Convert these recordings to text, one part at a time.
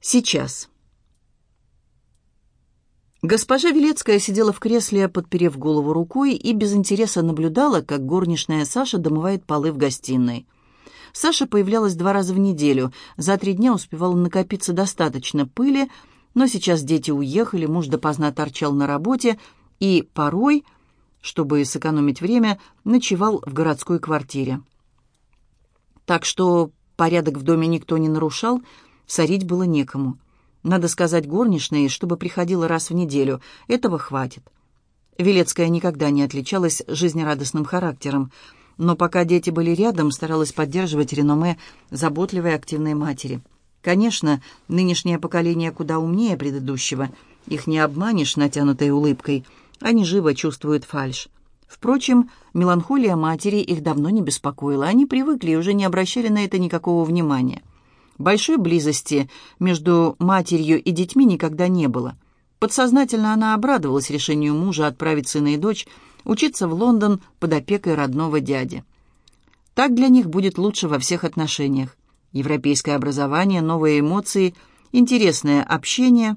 Сейчас. Госпожа Велецкая сидела в кресле, подперев голову рукой, и без интереса наблюдала, как горничная Саша домывает полы в гостиной. Саша появлялась два раза в неделю. За три дня успевала накопиться достаточно пыли, но сейчас дети уехали, муж допоздна торчал на работе и порой, чтобы сэкономить время, ночевал в городской квартире. Так что порядок в доме никто не нарушал, сорить было некому. Надо сказать горничной, чтобы приходила раз в неделю. Этого хватит. Велецкая никогда не отличалась жизнерадостным характером, но пока дети были рядом, старалась поддерживать реноме заботливой активной матери. Конечно, нынешнее поколение куда умнее предыдущего. Их не обманешь натянутой улыбкой. Они живо чувствуют фальшь. Впрочем, меланхолия матери их давно не беспокоила. Они привыкли и уже не обращали на это никакого внимания. Большой близости между матерью и детьми никогда не было. Подсознательно она обрадовалась решению мужа отправить сына и дочь учиться в Лондон под опекой родного дяди. Так для них будет лучше во всех отношениях. Европейское образование, новые эмоции, интересное общение,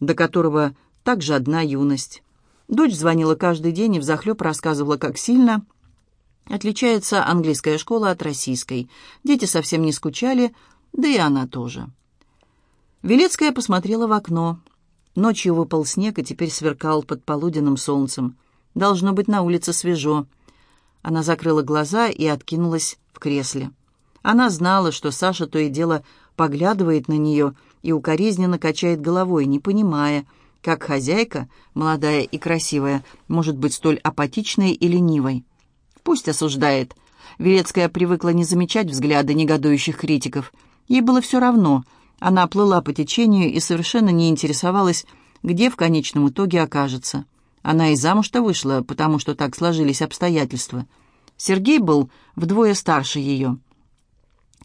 до которого также одна юность. Дочь звонила каждый день и взахлеб рассказывала, как сильно отличается английская школа от российской. Дети совсем не скучали, да и она тоже. Велецкая посмотрела в окно. Ночью выпал снег и теперь сверкал под полуденным солнцем. Должно быть, на улице свежо. Она закрыла глаза и откинулась в кресле. Она знала, что Саша то и дело поглядывает на нее и укоризненно качает головой, не понимая, как хозяйка, молодая и красивая, может быть столь апатичной и ленивой. Пусть осуждает. Велецкая привыкла не замечать взгляды негодующих критиков – Ей было все равно. Она плыла по течению и совершенно не интересовалась, где в конечном итоге окажется. Она и замуж-то вышла, потому что так сложились обстоятельства. Сергей был вдвое старше ее.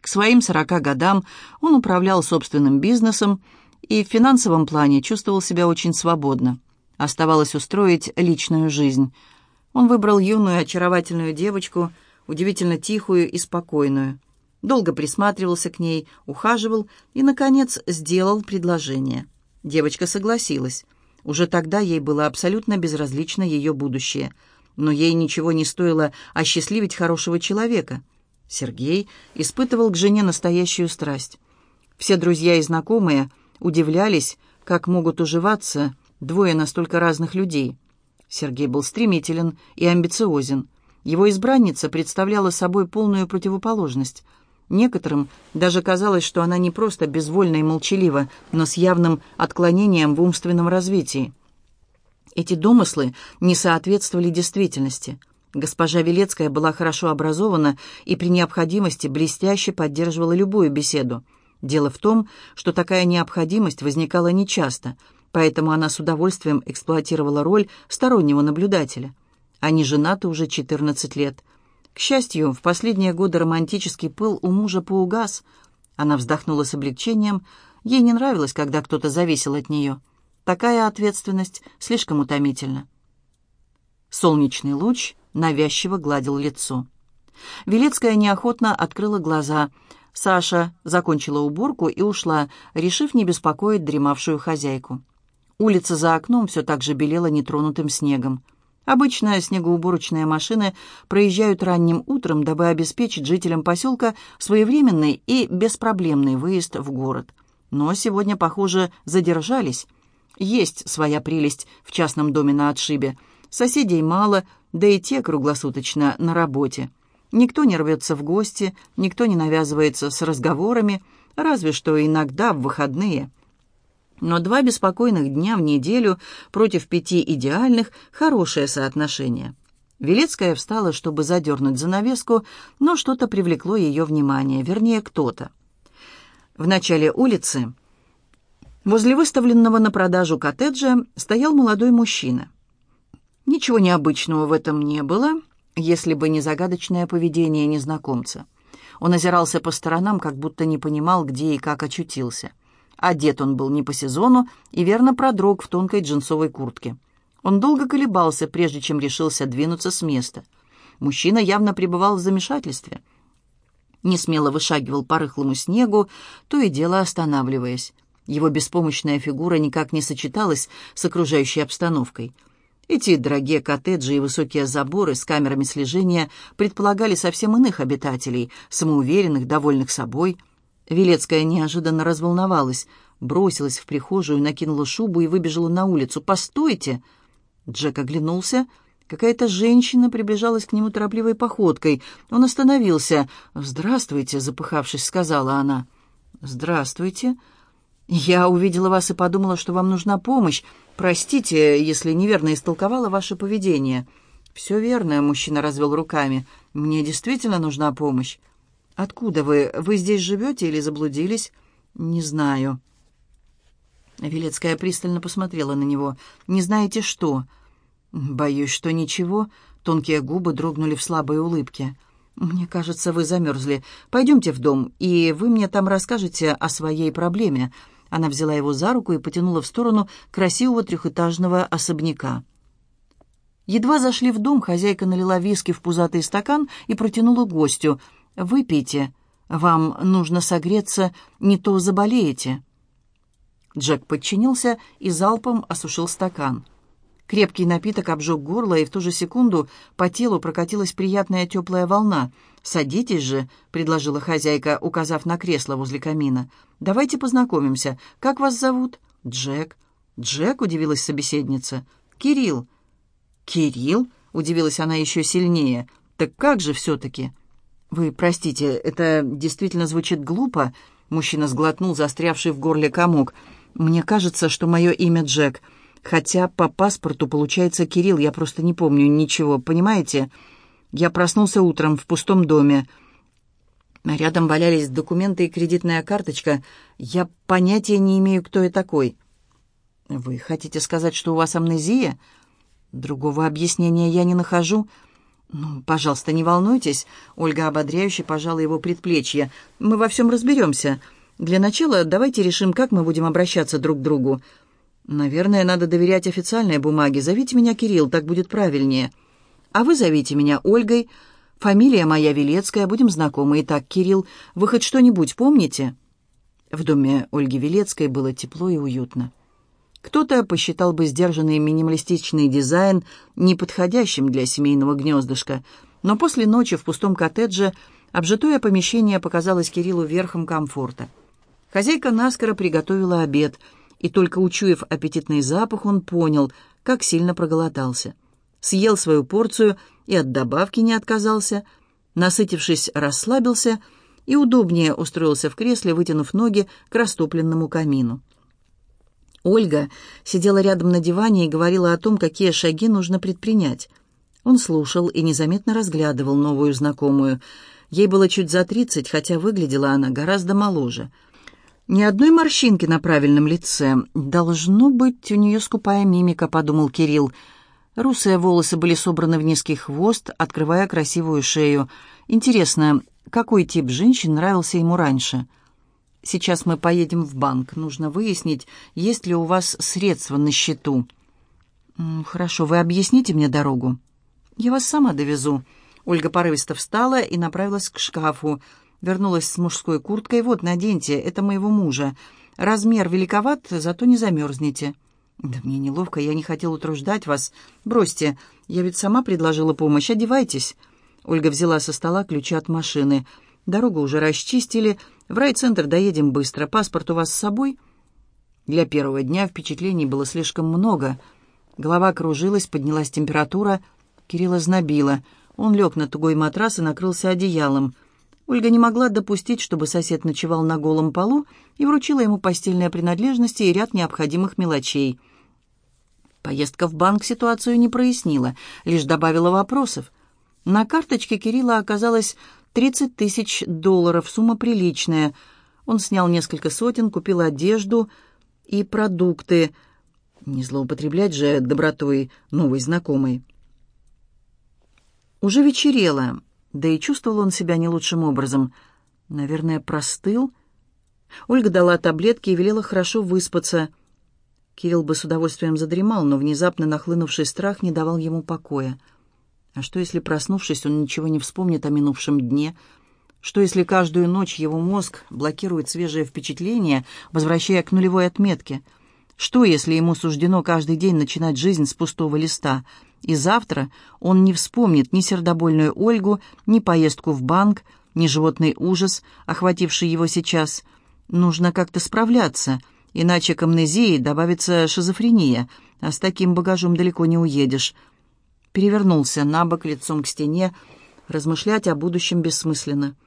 К своим сорока годам он управлял собственным бизнесом и в финансовом плане чувствовал себя очень свободно. Оставалось устроить личную жизнь. Он выбрал юную очаровательную девочку, удивительно тихую и спокойную. Долго присматривался к ней, ухаживал и, наконец, сделал предложение. Девочка согласилась. Уже тогда ей было абсолютно безразлично ее будущее. Но ей ничего не стоило осчастливить хорошего человека. Сергей испытывал к жене настоящую страсть. Все друзья и знакомые удивлялись, как могут уживаться двое настолько разных людей. Сергей был стремителен и амбициозен. Его избранница представляла собой полную противоположность – Некоторым даже казалось, что она не просто безвольна и молчалива, но с явным отклонением в умственном развитии. Эти домыслы не соответствовали действительности. Госпожа Велецкая была хорошо образована и при необходимости блестяще поддерживала любую беседу. Дело в том, что такая необходимость возникала нечасто, поэтому она с удовольствием эксплуатировала роль стороннего наблюдателя. Они женаты уже 14 лет – к счастью, в последние годы романтический пыл у мужа поугас. Она вздохнула с облегчением. Ей не нравилось, когда кто-то зависел от нее. Такая ответственность слишком утомительна. Солнечный луч навязчиво гладил лицо. Велецкая неохотно открыла глаза. Саша закончила уборку и ушла, решив не беспокоить дремавшую хозяйку. Улица за окном все так же белела нетронутым снегом. Обычно снегоуборочные машины проезжают ранним утром, дабы обеспечить жителям поселка своевременный и беспроблемный выезд в город. Но сегодня, похоже, задержались. Есть своя прелесть в частном доме на отшибе. Соседей мало, да и те круглосуточно на работе. Никто не рвется в гости, никто не навязывается с разговорами, разве что иногда в выходные – но два беспокойных дня в неделю против пяти идеальных – хорошее соотношение. Велецкая встала, чтобы задернуть занавеску, но что-то привлекло ее внимание, вернее, кто-то. В начале улицы, возле выставленного на продажу коттеджа, стоял молодой мужчина. Ничего необычного в этом не было, если бы не загадочное поведение незнакомца. Он озирался по сторонам, как будто не понимал, где и как очутился. Одет он был не по сезону и верно продрог в тонкой джинсовой куртке. Он долго колебался, прежде чем решился двинуться с места. Мужчина явно пребывал в замешательстве. Не смело вышагивал по рыхлому снегу, то и дело останавливаясь. Его беспомощная фигура никак не сочеталась с окружающей обстановкой. Эти дорогие коттеджи и высокие заборы с камерами слежения предполагали совсем иных обитателей, самоуверенных, довольных собой. Велецкая неожиданно разволновалась, бросилась в прихожую, накинула шубу и выбежала на улицу. «Постойте!» Джек оглянулся. Какая-то женщина приближалась к нему торопливой походкой. Он остановился. «Здравствуйте», — запыхавшись, сказала она. «Здравствуйте. Я увидела вас и подумала, что вам нужна помощь. Простите, если неверно истолковала ваше поведение». «Все верно», — мужчина развел руками. «Мне действительно нужна помощь». «Откуда вы? Вы здесь живете или заблудились?» «Не знаю». Велецкая пристально посмотрела на него. «Не знаете что?» «Боюсь, что ничего». Тонкие губы дрогнули в слабой улыбке. «Мне кажется, вы замерзли. Пойдемте в дом, и вы мне там расскажете о своей проблеме». Она взяла его за руку и потянула в сторону красивого трехэтажного особняка. Едва зашли в дом, хозяйка налила виски в пузатый стакан и протянула гостю. «Выпейте. Вам нужно согреться, не то заболеете». Джек подчинился и залпом осушил стакан. Крепкий напиток обжег горло, и в ту же секунду по телу прокатилась приятная теплая волна. «Садитесь же», — предложила хозяйка, указав на кресло возле камина. «Давайте познакомимся. Как вас зовут?» «Джек». «Джек?» — удивилась собеседница. «Кирилл». «Кирилл?» — удивилась она еще сильнее. «Так как же все-таки?» «Вы простите, это действительно звучит глупо?» Мужчина сглотнул застрявший в горле комок. «Мне кажется, что мое имя Джек». Хотя по паспорту получается Кирилл, я просто не помню ничего, понимаете? Я проснулся утром в пустом доме. Рядом валялись документы и кредитная карточка. Я понятия не имею, кто я такой. Вы хотите сказать, что у вас амнезия? Другого объяснения я не нахожу. Ну, пожалуйста, не волнуйтесь. Ольга ободряюще пожала его предплечье. Мы во всем разберемся. Для начала давайте решим, как мы будем обращаться друг к другу. «Наверное, надо доверять официальной бумаге. Зовите меня Кирилл, так будет правильнее. А вы зовите меня Ольгой. Фамилия моя Велецкая, будем знакомы. Итак, Кирилл, вы хоть что-нибудь помните?» В доме Ольги Велецкой было тепло и уютно. Кто-то посчитал бы сдержанный минималистичный дизайн неподходящим для семейного гнездышка, но после ночи в пустом коттедже обжитое помещение показалось Кириллу верхом комфорта. Хозяйка наскоро приготовила обед — и только учуяв аппетитный запах, он понял, как сильно проголодался. Съел свою порцию и от добавки не отказался, насытившись, расслабился и удобнее устроился в кресле, вытянув ноги к растопленному камину. Ольга сидела рядом на диване и говорила о том, какие шаги нужно предпринять. Он слушал и незаметно разглядывал новую знакомую. Ей было чуть за тридцать, хотя выглядела она гораздо моложе — ни одной морщинки на правильном лице. Должно быть, у нее скупая мимика, подумал Кирилл. Русые волосы были собраны в низкий хвост, открывая красивую шею. Интересно, какой тип женщин нравился ему раньше? Сейчас мы поедем в банк. Нужно выяснить, есть ли у вас средства на счету. Хорошо, вы объясните мне дорогу. Я вас сама довезу. Ольга порывисто встала и направилась к шкафу. Вернулась с мужской курткой. «Вот, наденьте, это моего мужа. Размер великоват, зато не замерзнете». «Да мне неловко, я не хотел утруждать вас. Бросьте, я ведь сама предложила помощь. Одевайтесь». Ольга взяла со стола ключи от машины. «Дорогу уже расчистили. В райцентр доедем быстро. Паспорт у вас с собой?» Для первого дня впечатлений было слишком много. Голова кружилась, поднялась температура. Кирилла знобила. Он лег на тугой матрас и накрылся одеялом. Ольга не могла допустить, чтобы сосед ночевал на голом полу и вручила ему постельные принадлежности и ряд необходимых мелочей. Поездка в банк ситуацию не прояснила, лишь добавила вопросов. На карточке Кирилла оказалось 30 тысяч долларов, сумма приличная. Он снял несколько сотен, купил одежду и продукты. Не злоупотреблять же добротой новой знакомой. Уже вечерело. Да и чувствовал он себя не лучшим образом. Наверное, простыл. Ольга дала таблетки и велела хорошо выспаться. Кирилл бы с удовольствием задремал, но внезапно нахлынувший страх не давал ему покоя. А что, если, проснувшись, он ничего не вспомнит о минувшем дне? Что если каждую ночь его мозг блокирует свежее впечатление, возвращая к нулевой отметке? Что если ему суждено каждый день начинать жизнь с пустого листа, и завтра он не вспомнит ни сердобольную Ольгу, ни поездку в банк, ни животный ужас, охвативший его сейчас? Нужно как-то справляться, иначе к амнезии добавится шизофрения, а с таким багажом далеко не уедешь. Перевернулся на бок лицом к стене, размышлять о будущем бессмысленно.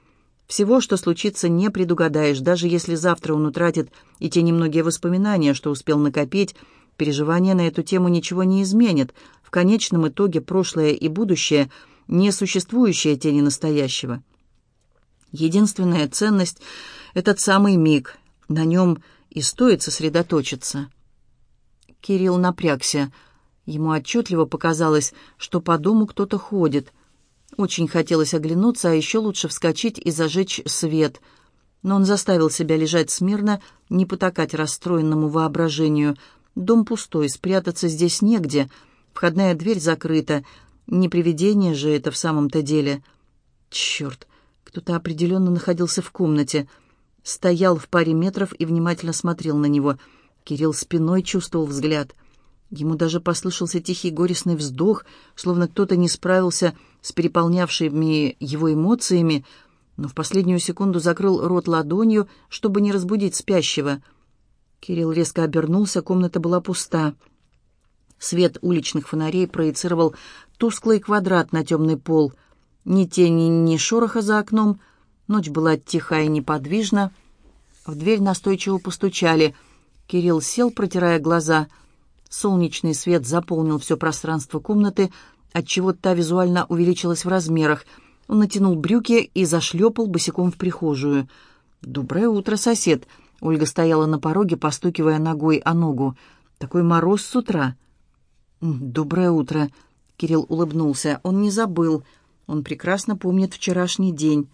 Всего, что случится, не предугадаешь, даже если завтра он утратит и те немногие воспоминания, что успел накопить, переживания на эту тему ничего не изменят. В конечном итоге прошлое и будущее – не существующие тени настоящего. Единственная ценность – этот самый миг. На нем и стоит сосредоточиться. Кирилл напрягся. Ему отчетливо показалось, что по дому кто-то ходит – очень хотелось оглянуться, а еще лучше вскочить и зажечь свет. Но он заставил себя лежать смирно, не потакать расстроенному воображению. Дом пустой, спрятаться здесь негде. Входная дверь закрыта. Не привидение же это в самом-то деле. Черт, кто-то определенно находился в комнате. Стоял в паре метров и внимательно смотрел на него. Кирилл спиной чувствовал взгляд — Ему даже послышался тихий горестный вздох, словно кто-то не справился с переполнявшими его эмоциями, но в последнюю секунду закрыл рот ладонью, чтобы не разбудить спящего. Кирилл резко обернулся, комната была пуста. Свет уличных фонарей проецировал тусклый квадрат на темный пол. Ни тени, ни шороха за окном. Ночь была тиха и неподвижна. В дверь настойчиво постучали. Кирилл сел, протирая глаза — Солнечный свет заполнил все пространство комнаты, отчего та визуально увеличилась в размерах. Он натянул брюки и зашлепал босиком в прихожую. «Доброе утро, сосед!» Ольга стояла на пороге, постукивая ногой о ногу. «Такой мороз с утра!» «Доброе утро!» Кирилл улыбнулся. Он не забыл. Он прекрасно помнит вчерашний день.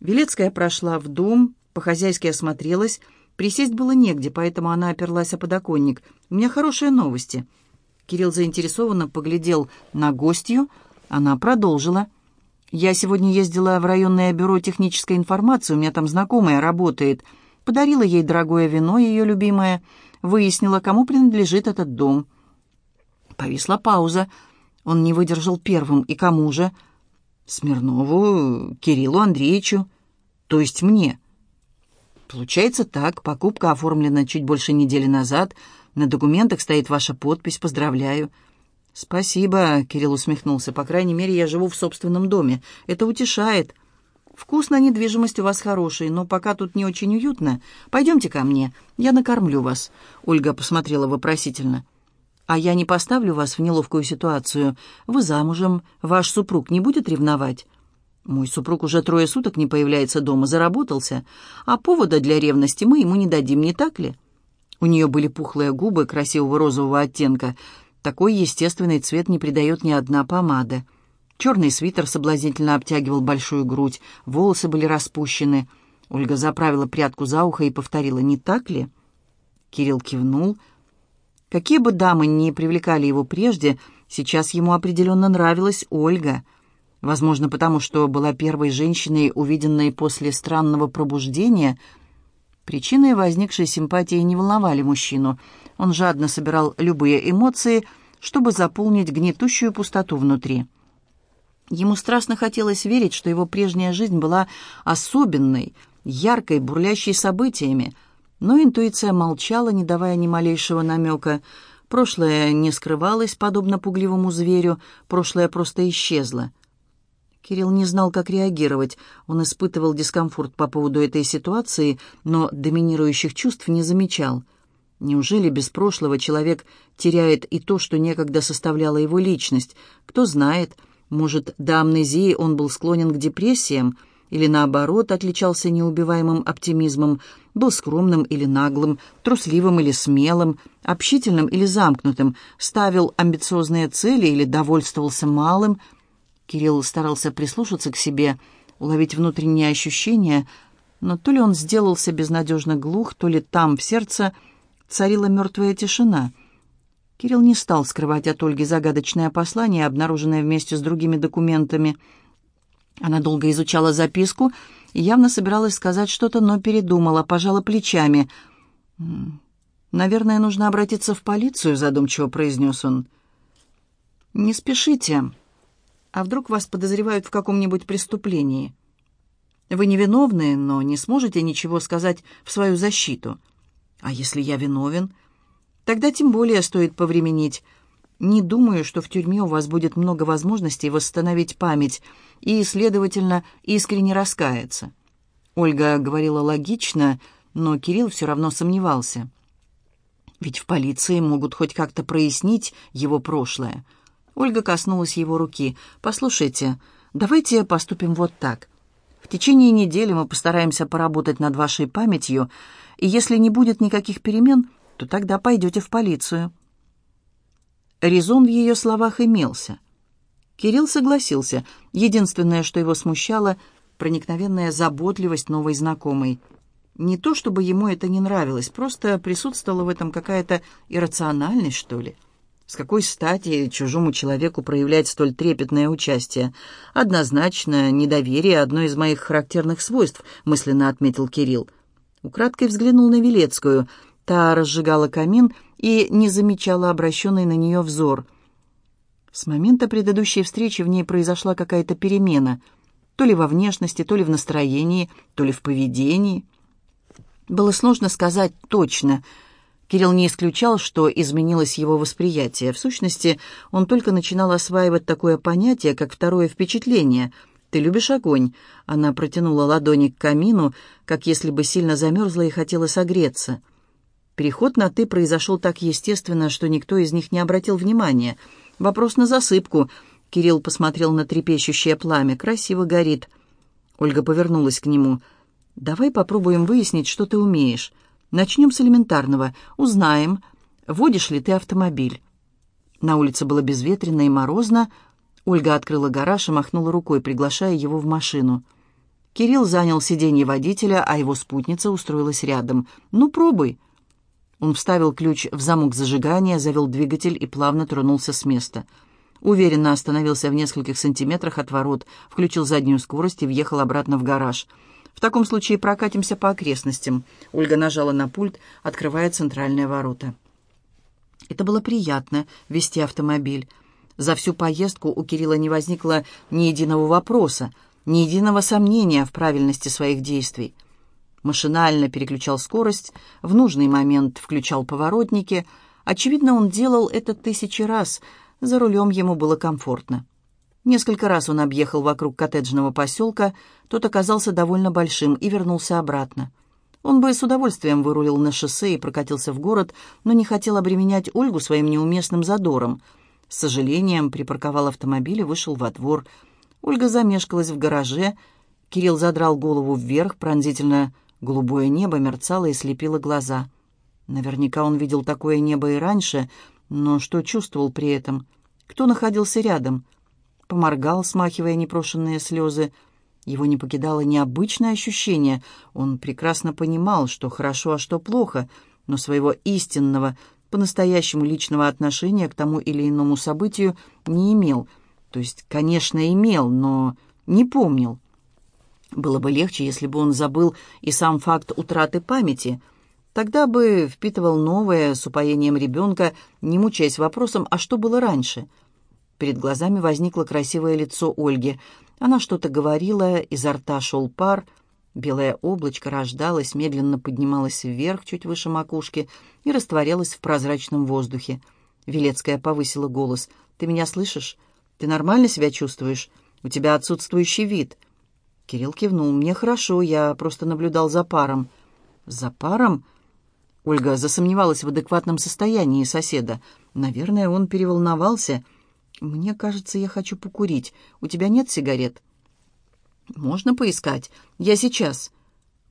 Велецкая прошла в дом, по-хозяйски осмотрелась, Присесть было негде, поэтому она оперлась о подоконник. «У меня хорошие новости». Кирилл заинтересованно поглядел на гостью. Она продолжила. «Я сегодня ездила в районное бюро технической информации, у меня там знакомая работает. Подарила ей дорогое вино, ее любимое. Выяснила, кому принадлежит этот дом». Повисла пауза. Он не выдержал первым. «И кому же?» «Смирнову, Кириллу Андреевичу, то есть мне». Получается так, покупка оформлена чуть больше недели назад. На документах стоит ваша подпись, поздравляю. Спасибо, Кирилл усмехнулся. По крайней мере, я живу в собственном доме. Это утешает. Вкус на недвижимость у вас хороший, но пока тут не очень уютно. Пойдемте ко мне, я накормлю вас. Ольга посмотрела вопросительно. А я не поставлю вас в неловкую ситуацию. Вы замужем, ваш супруг не будет ревновать? Мой супруг уже трое суток не появляется дома, заработался, а повода для ревности мы ему не дадим, не так ли? У нее были пухлые губы красивого розового оттенка. Такой естественный цвет не придает ни одна помада. Черный свитер соблазнительно обтягивал большую грудь, волосы были распущены. Ольга заправила прядку за ухо и повторила «Не так ли?» Кирилл кивнул. Какие бы дамы ни привлекали его прежде, сейчас ему определенно нравилась Ольга — Возможно, потому что была первой женщиной, увиденной после странного пробуждения. Причины возникшей симпатии не волновали мужчину. Он жадно собирал любые эмоции, чтобы заполнить гнетущую пустоту внутри. Ему страстно хотелось верить, что его прежняя жизнь была особенной, яркой, бурлящей событиями, но интуиция молчала, не давая ни малейшего намека. Прошлое не скрывалось, подобно пугливому зверю, прошлое просто исчезло. Кирилл не знал, как реагировать. Он испытывал дискомфорт по поводу этой ситуации, но доминирующих чувств не замечал. Неужели без прошлого человек теряет и то, что некогда составляло его личность? Кто знает, может, до амнезии он был склонен к депрессиям, или наоборот, отличался неубиваемым оптимизмом, был скромным или наглым, трусливым или смелым, общительным или замкнутым, ставил амбициозные цели или довольствовался малым – Кирилл старался прислушаться к себе, уловить внутренние ощущения, но то ли он сделался безнадежно глух, то ли там, в сердце, царила мертвая тишина. Кирилл не стал скрывать от Ольги загадочное послание, обнаруженное вместе с другими документами. Она долго изучала записку и явно собиралась сказать что-то, но передумала, пожала плечами. «Наверное, нужно обратиться в полицию», — задумчиво произнес он. «Не спешите. А вдруг вас подозревают в каком-нибудь преступлении? Вы невиновны, но не сможете ничего сказать в свою защиту. А если я виновен? Тогда тем более стоит повременить. Не думаю, что в тюрьме у вас будет много возможностей восстановить память и, следовательно, искренне раскаяться». Ольга говорила логично, но Кирилл все равно сомневался. Ведь в полиции могут хоть как-то прояснить его прошлое. Ольга коснулась его руки. «Послушайте, давайте поступим вот так. В течение недели мы постараемся поработать над вашей памятью, и если не будет никаких перемен, то тогда пойдете в полицию». Резон в ее словах имелся. Кирилл согласился. Единственное, что его смущало, проникновенная заботливость новой знакомой. Не то, чтобы ему это не нравилось, просто присутствовала в этом какая-то иррациональность, что ли. С какой стати чужому человеку проявлять столь трепетное участие? Однозначно, недоверие — одно из моих характерных свойств, мысленно отметил Кирилл. Украдкой взглянул на Велецкую. Та разжигала камин и не замечала обращенный на нее взор. С момента предыдущей встречи в ней произошла какая-то перемена. То ли во внешности, то ли в настроении, то ли в поведении. Было сложно сказать точно. Кирилл не исключал, что изменилось его восприятие. В сущности, он только начинал осваивать такое понятие, как второе впечатление. «Ты любишь огонь?» Она протянула ладони к камину, как если бы сильно замерзла и хотела согреться. Переход на «ты» произошел так естественно, что никто из них не обратил внимания. Вопрос на засыпку. Кирилл посмотрел на трепещущее пламя. «Красиво горит». Ольга повернулась к нему. «Давай попробуем выяснить, что ты умеешь. Начнем с элементарного. Узнаем, водишь ли ты автомобиль». На улице было безветренно и морозно. Ольга открыла гараж и махнула рукой, приглашая его в машину. Кирилл занял сиденье водителя, а его спутница устроилась рядом. «Ну, пробуй». Он вставил ключ в замок зажигания, завел двигатель и плавно тронулся с места. Уверенно остановился в нескольких сантиметрах от ворот, включил заднюю скорость и въехал обратно в гараж. «В таком случае прокатимся по окрестностям». Ольга нажала на пульт, открывая центральные ворота. Это было приятно — вести автомобиль. За всю поездку у Кирилла не возникло ни единого вопроса, ни единого сомнения в правильности своих действий машинально переключал скорость, в нужный момент включал поворотники. Очевидно, он делал это тысячи раз, за рулем ему было комфортно. Несколько раз он объехал вокруг коттеджного поселка, тот оказался довольно большим и вернулся обратно. Он бы с удовольствием вырулил на шоссе и прокатился в город, но не хотел обременять Ольгу своим неуместным задором. С сожалением припарковал автомобиль и вышел во двор. Ольга замешкалась в гараже. Кирилл задрал голову вверх, пронзительно Голубое небо мерцало и слепило глаза. Наверняка он видел такое небо и раньше, но что чувствовал при этом? Кто находился рядом? Поморгал, смахивая непрошенные слезы. Его не покидало необычное ощущение. Он прекрасно понимал, что хорошо, а что плохо, но своего истинного, по-настоящему личного отношения к тому или иному событию не имел. То есть, конечно, имел, но не помнил. Было бы легче, если бы он забыл и сам факт утраты памяти. Тогда бы впитывал новое с упоением ребенка, не мучаясь вопросом, а что было раньше. Перед глазами возникло красивое лицо Ольги. Она что-то говорила, изо рта шел пар. Белое облачко рождалось, медленно поднималось вверх, чуть выше макушки, и растворялось в прозрачном воздухе. Велецкая повысила голос. «Ты меня слышишь? Ты нормально себя чувствуешь? У тебя отсутствующий вид». Кирилл кивнул. «Мне хорошо, я просто наблюдал за паром». «За паром?» Ольга засомневалась в адекватном состоянии соседа. «Наверное, он переволновался. Мне кажется, я хочу покурить. У тебя нет сигарет?» «Можно поискать. Я сейчас».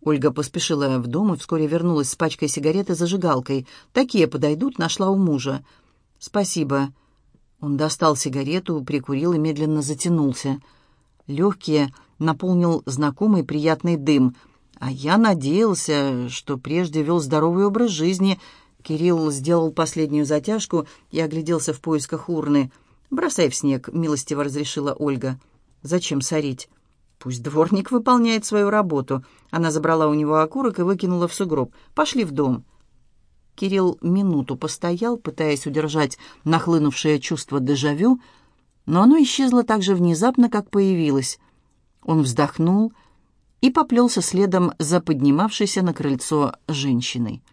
Ольга поспешила в дом и вскоре вернулась с пачкой сигарет и зажигалкой. «Такие подойдут, нашла у мужа». «Спасибо». Он достал сигарету, прикурил и медленно затянулся. Легкие наполнил знакомый приятный дым. А я надеялся, что прежде вел здоровый образ жизни. Кирилл сделал последнюю затяжку и огляделся в поисках урны. «Бросай в снег», — милостиво разрешила Ольга. «Зачем сорить?» «Пусть дворник выполняет свою работу». Она забрала у него окурок и выкинула в сугроб. «Пошли в дом». Кирилл минуту постоял, пытаясь удержать нахлынувшее чувство дежавю, но оно исчезло так же внезапно, как появилось. Он вздохнул и поплелся следом за поднимавшейся на крыльцо женщиной.